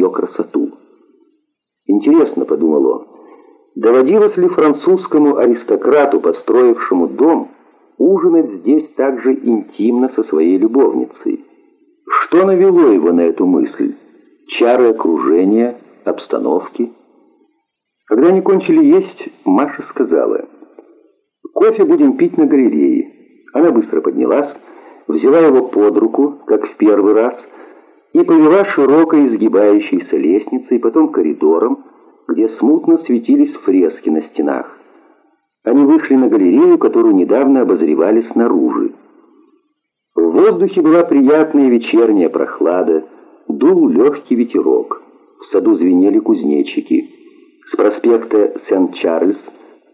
ее красоту. Интересно, подумал он, доводилось ли французскому аристократу, построившему дом, ужинать здесь так же интимно со своей любовницей? Что навело его на эту мысль? Чары окружения, обстановки? Когда они кончили есть, Маша сказала, «Кофе будем пить на галерее». Она быстро поднялась, взяла его под руку, как в первый раз, и повела широкой изгибающейся лестницей, потом коридором, где смутно светились фрески на стенах. Они вышли на галерею, которую недавно обозревали снаружи. В воздухе была приятная вечерняя прохлада, дул легкий ветерок. В саду звенели кузнечики. С проспекта Сент-Чарльз,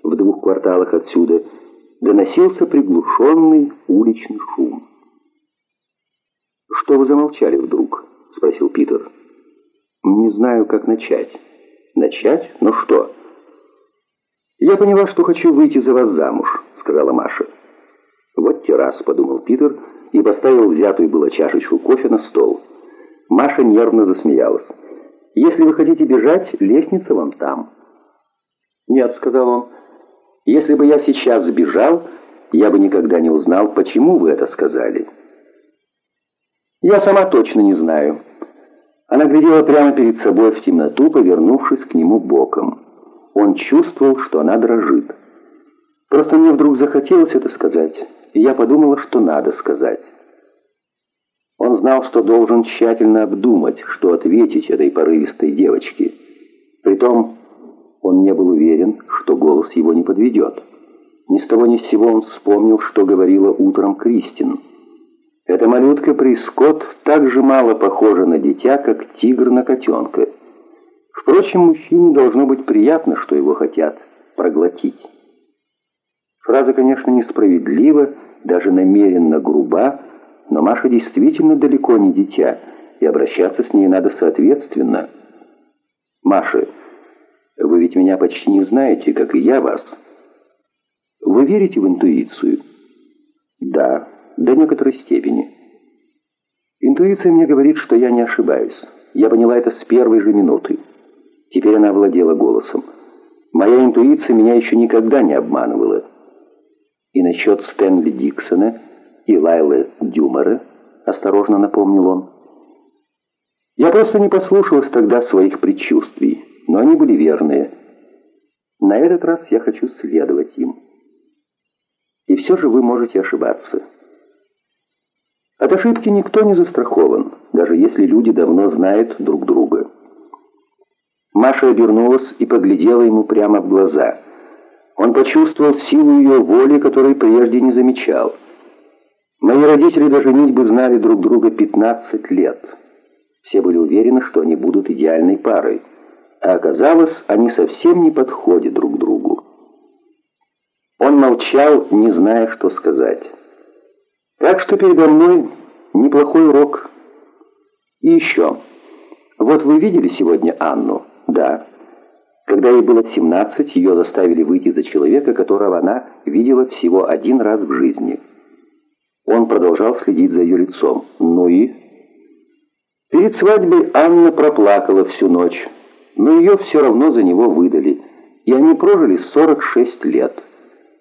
в двух кварталах отсюда, доносился приглушенный уличный шум. «Что вы замолчали вдруг?» — спросил Питер. «Не знаю, как начать». «Начать? Ну что?» «Я поняла, что хочу выйти за вас замуж», — сказала Маша. «Вот террас», — подумал Питер и поставил взятую было чашечку кофе на стол. Маша нервно засмеялась. «Если вы хотите бежать, лестница вон там». «Нет», — сказал он, — «если бы я сейчас сбежал, я бы никогда не узнал, почему вы это сказали». «Я сама точно не знаю». Она глядела прямо перед собой в темноту, повернувшись к нему боком. Он чувствовал, что она дрожит. Просто мне вдруг захотелось это сказать, и я подумала, что надо сказать. Он знал, что должен тщательно обдумать, что ответить этой порывистой девочке. Притом он не был уверен, что голос его не подведет. Ни с того ни с сего он вспомнил, что говорила утром Кристин. Эта малютка Прискот так же мало похожа на дитя, как тигр на котенка. Впрочем, мужчине должно быть приятно, что его хотят проглотить. Фраза, конечно, несправедлива, даже намеренно груба, но Маша действительно далеко не дитя, и обращаться с ней надо соответственно. «Маша, вы ведь меня почти не знаете, как и я вас. Вы верите в интуицию?» «Да, до некоторой степени». «Интуиция мне говорит, что я не ошибаюсь. Я поняла это с первой же минуты». Теперь она владела голосом. «Моя интуиция меня еще никогда не обманывала». И насчет Стэнли Диксона и Лайлы Дюмора, осторожно напомнил он. Я просто не послушалась тогда своих предчувствий, но они были верные. На этот раз я хочу следовать им. И все же вы можете ошибаться. От ошибки никто не застрахован, даже если люди давно знают друг друга. Маша обернулась и поглядела ему прямо в глаза. Он почувствовал силу ее воли, которой прежде не замечал. Мои родители до женитьбы знали друг друга 15 лет. Все были уверены, что они будут идеальной парой. А оказалось, они совсем не подходят друг другу. Он молчал, не зная, что сказать. Так что передо мной неплохой урок. И еще. Вот вы видели сегодня Анну? Да. Когда ей было 17, ее заставили выйти за человека, которого она видела всего один раз в жизни. Он продолжал следить за ее лицом. Ну и? Перед свадьбой Анна проплакала всю ночь, но ее все равно за него выдали, и они прожили 46 лет.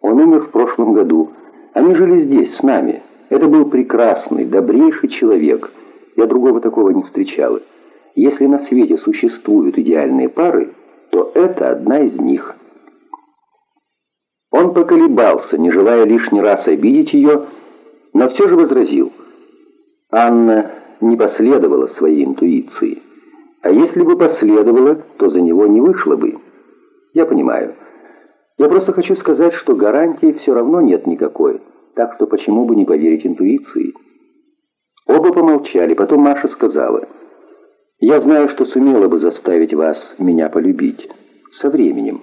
Он умер в прошлом году. Они жили здесь, с нами. Это был прекрасный, добрейший человек. Я другого такого не встречала. Если на свете существуют идеальные пары, то это одна из них. Он поколебался, не желая лишний раз обидеть ее, но все же возразил. Анна не последовала своей интуиции. А если бы последовала, то за него не вышло бы. Я понимаю. Я просто хочу сказать, что гарантии все равно нет никакой, так что почему бы не поверить интуиции? Оба помолчали, потом Маша сказала, «Я знаю, что сумела бы заставить вас меня полюбить. Со временем».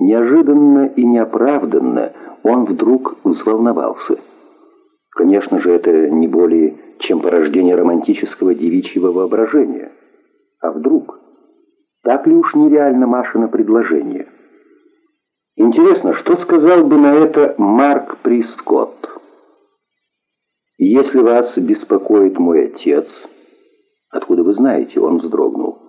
Неожиданно и неоправданно он вдруг взволновался. Конечно же, это не более, чем порождение романтического девичьего воображения. А вдруг? Так ли уж нереально Машина предложение? Интересно, что сказал бы на это Марк Прискотт? «Если вас беспокоит мой отец, «Откуда вы знаете?» Он вздрогнул.